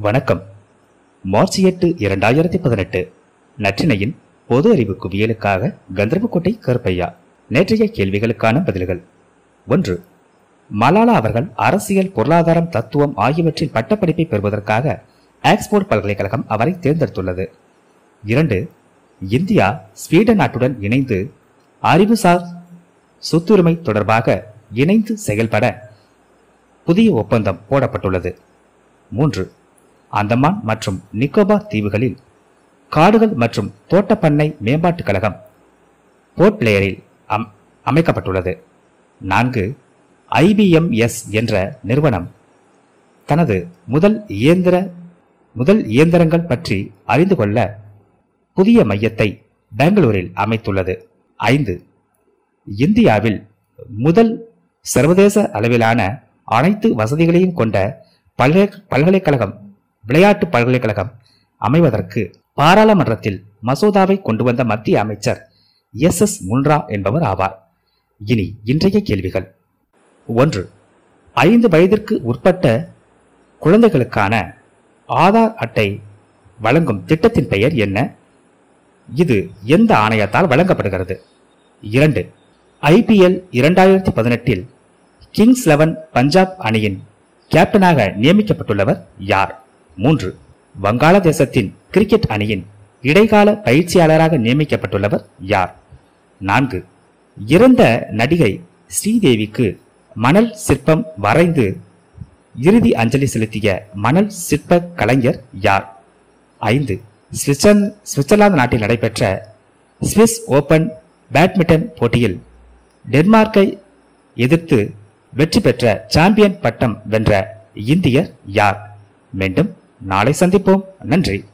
வணக்கம். மார்ச் எட்டு இரண்டாயிரத்தி பதினெட்டு. நற்றினையின் பொது அறிவு குவியலுக்காக கந்தர்வக்கோட்டை கருப்பையா நேற்றைய கேள்விகளுக்கான பதில்கள். ஒன்று மலாலா அவர்கள் அரசியல் பொருளாதாரம் தத்துவம் ஆகியவற்றில் பட்டப்படிப்பை பெறுவதற்காக ஆக்ஸ்போர்ட் பல்கலைக்கழகம் அவரை தேர்ந்தெடுத்துள்ளது. இரண்டு இந்தியா ஸ்வீடன் நாட்டுடன் இணைந்து அறிவுசார் சொத்துரிமை தொடர்பாக இணைந்து செயல்பட புதிய ஒப்பந்தம் போடப்பட்டுள்ளது. மூன்று அந்தமான் மற்றும் நிக்கோபார் தீவுகளில் காடுகள் மற்றும் தோட்டப்பண்ணை மேம்பாட்டுக் கழகம் போர்ட் பிளேயரில் அம்- அமைக்கப்பட்டுள்ளது. நான்கு ஐபிஎம்எஸ் என்ற நிறுவனம் தனது முதல் இயந்திர முதல் இயந்திரங்கள் பற்றி அறிந்து கொள்ள புதிய மையத்தை பெங்களூரில் அமைத்துள்ளது. ஐந்து இந்தியாவில் முதல் சர்வதேச அளவிலான அனைத்து வசதிகளையும் கொண்ட பல்கலை பல்கலைக்கழகம் விளையாட்டு பல்கலைக்கழகம் அமைவதற்கு பாராளுமன்றத்தில் மசோதாவை கொண்டு வந்த மத்திய அமைச்சர் எஸ் எஸ் முன்ரா என்பவர் ஆவார். இனி இன்றைய கேள்விகள். ஒன்று ஐந்து வயதிற்கு உட்பட்ட குழந்தைகளுக்கான ஆதார் அட்டை வழங்கும் திட்டத்தின் பெயர் என்ன? இது எந்த ஆணையத்தால் வழங்கப்படுகிறது? இரண்டு ஐபிஎல் இரண்டாயிரத்தி பதினெட்டில் கிங்ஸ் லெவன் பஞ்சாப் அணியின் கேப்டனாக நியமிக்கப்பட்டுள்ளவர் யார்? மூன்று. வங்காளதேசத்தின் கிரிக்கெட் அணியின் இடைக்கால பயிற்சியாளராக நியமிக்கப்பட்டுள்ளவர் யார்? நான்கு. இறந்த நடிகை ஸ்ரீதேவிக்கு மணல் சிற்பம் வரைந்து இறுதி அஞ்சலி செலுத்திய மணல் சிற்ப கலைஞர் யார்? ஐந்து. சுவிட்சர்லாந்து சுவிட்சர்லாந்து நாட்டில் நடைபெற்ற சுவிஸ் ஓபன் பேட்மிண்டன் போட்டியில் டென்மார்க்கை எதிர்த்து வெற்றி பெற்ற சாம்பியன் பட்டம் வென்ற இந்தியர் யார்? மீண்டும் நாளை சந்திப்போம். நன்றி.